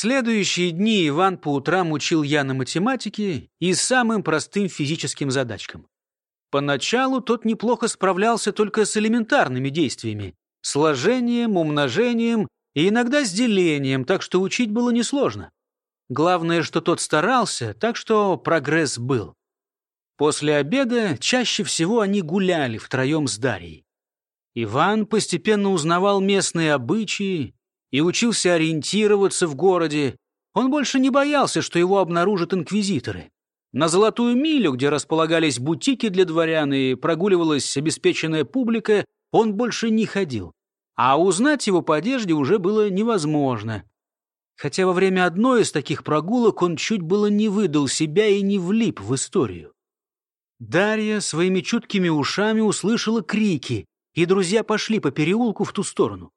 следующие дни Иван по утрам учил Яна математике и самым простым физическим задачкам. Поначалу тот неплохо справлялся только с элементарными действиями — сложением, умножением и иногда с делением, так что учить было несложно. Главное, что тот старался, так что прогресс был. После обеда чаще всего они гуляли втроем с Дарьей. Иван постепенно узнавал местные обычаи и учился ориентироваться в городе. Он больше не боялся, что его обнаружат инквизиторы. На Золотую милю, где располагались бутики для дворян и прогуливалась обеспеченная публика, он больше не ходил. А узнать его по одежде уже было невозможно. Хотя во время одной из таких прогулок он чуть было не выдал себя и не влип в историю. Дарья своими чуткими ушами услышала крики, и друзья пошли по переулку в ту сторону.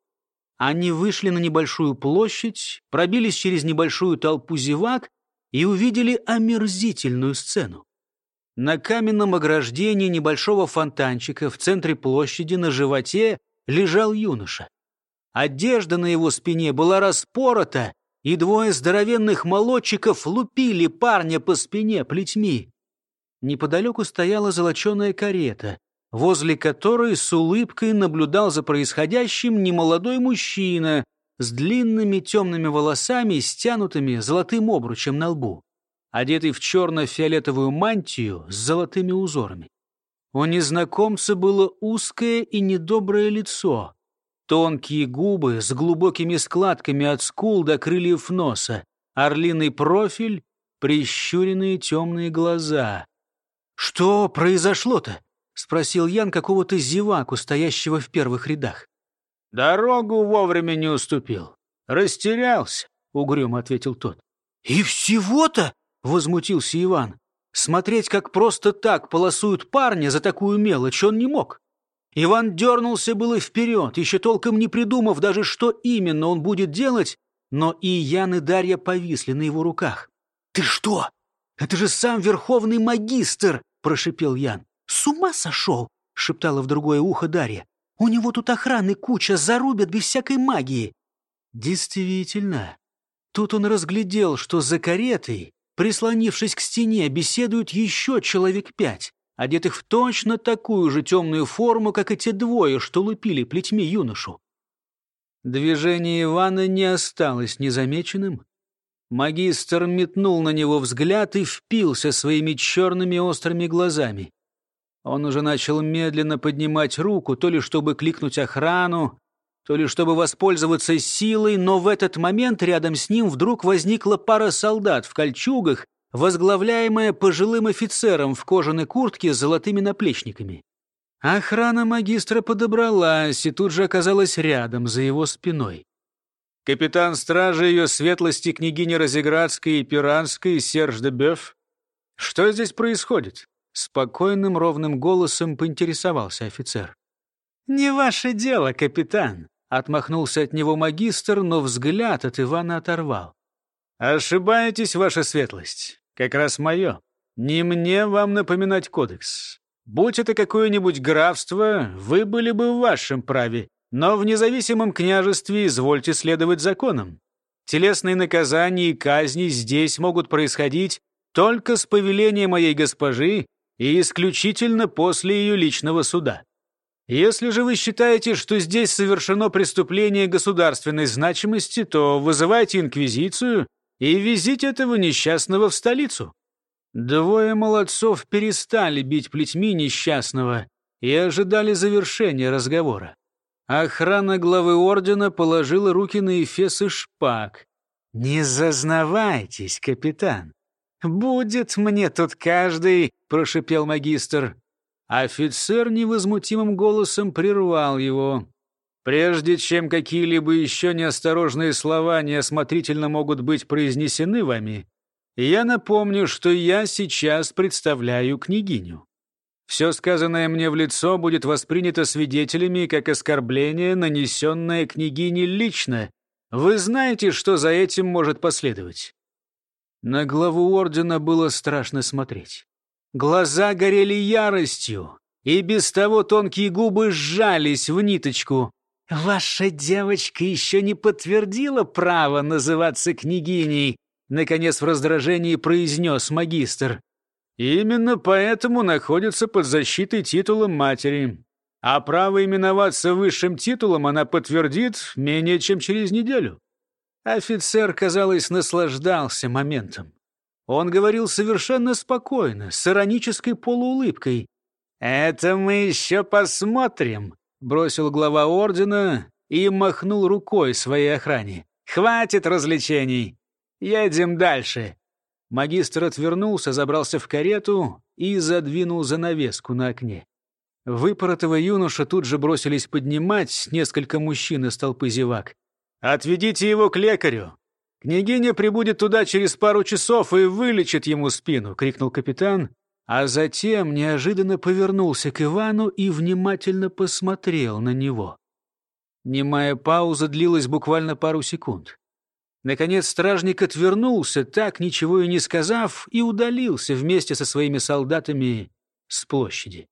Они вышли на небольшую площадь, пробились через небольшую толпу зевак и увидели омерзительную сцену. На каменном ограждении небольшого фонтанчика в центре площади на животе лежал юноша. Одежда на его спине была распорота, и двое здоровенных молодчиков лупили парня по спине плетьми. Неподалеку стояла золоченая карета, возле которой с улыбкой наблюдал за происходящим немолодой мужчина с длинными темными волосами, стянутыми золотым обручем на лбу, одетый в черно-фиолетовую мантию с золотыми узорами. У незнакомца было узкое и недоброе лицо, тонкие губы с глубокими складками от скул до крыльев носа, орлиный профиль, прищуренные темные глаза. «Что произошло-то?» — спросил Ян какого-то зеваку, стоящего в первых рядах. «Дорогу вовремя не уступил. Растерялся», — угрюмо ответил тот. «И всего-то?» — возмутился Иван. Смотреть, как просто так полосуют парня за такую мелочь, он не мог. Иван дернулся было вперед, еще толком не придумав даже, что именно он будет делать, но и Ян и Дарья повисли на его руках. «Ты что? Это же сам верховный магистр!» — прошипел Ян. «С ума сошел!» — шептала в другое ухо Дарья. У него тут охраны куча, зарубят без всякой магии. Действительно. Тут он разглядел, что за каретой, прислонившись к стене, беседуют еще человек пять, одетых в точно такую же темную форму, как и те двое, что лупили плетьми юношу. Движение Ивана не осталось незамеченным. Магистр метнул на него взгляд и впился своими черными острыми глазами. Он уже начал медленно поднимать руку, то ли чтобы кликнуть охрану, то ли чтобы воспользоваться силой, но в этот момент рядом с ним вдруг возникла пара солдат в кольчугах, возглавляемая пожилым офицером в кожаной куртке с золотыми наплечниками. Охрана магистра подобралась и тут же оказалась рядом, за его спиной. Капитан стражи ее светлости княгини Розеградской и Пиранской Серж де Бёв. Что здесь происходит? Спокойным ровным голосом поинтересовался офицер. «Не ваше дело, капитан», — отмахнулся от него магистр, но взгляд от Ивана оторвал. «Ошибаетесь, ваша светлость. Как раз мое. Не мне вам напоминать кодекс. Будь это какое-нибудь графство, вы были бы в вашем праве, но в независимом княжестве извольте следовать законам. Телесные наказания и казни здесь могут происходить только с повеления моей госпожи и исключительно после ее личного суда. Если же вы считаете, что здесь совершено преступление государственной значимости, то вызывайте инквизицию и везите этого несчастного в столицу». Двое молодцов перестали бить плетьми несчастного и ожидали завершения разговора. Охрана главы ордена положила руки на эфес и шпаг. «Не зазнавайтесь, капитан. «Будет мне тут каждый», — прошипел магистр. Офицер невозмутимым голосом прервал его. «Прежде чем какие-либо еще неосторожные слова неосмотрительно могут быть произнесены вами, я напомню, что я сейчас представляю княгиню. Все сказанное мне в лицо будет воспринято свидетелями как оскорбление, нанесенное княгине лично. Вы знаете, что за этим может последовать. На главу ордена было страшно смотреть. Глаза горели яростью, и без того тонкие губы сжались в ниточку. «Ваша девочка еще не подтвердила право называться княгиней», наконец в раздражении произнес магистр. «Именно поэтому находится под защитой титула матери. А право именоваться высшим титулом она подтвердит менее чем через неделю». Офицер, казалось, наслаждался моментом. Он говорил совершенно спокойно, с иронической полуулыбкой. «Это мы еще посмотрим», — бросил глава ордена и махнул рукой своей охране. «Хватит развлечений! Едем дальше!» Магистр отвернулся, забрался в карету и задвинул занавеску на окне. Выпоротого юноша тут же бросились поднимать несколько мужчин из толпы зевак. «Отведите его к лекарю! Княгиня прибудет туда через пару часов и вылечит ему спину!» — крикнул капитан, а затем неожиданно повернулся к Ивану и внимательно посмотрел на него. Немая пауза длилась буквально пару секунд. Наконец стражник отвернулся, так ничего и не сказав, и удалился вместе со своими солдатами с площади.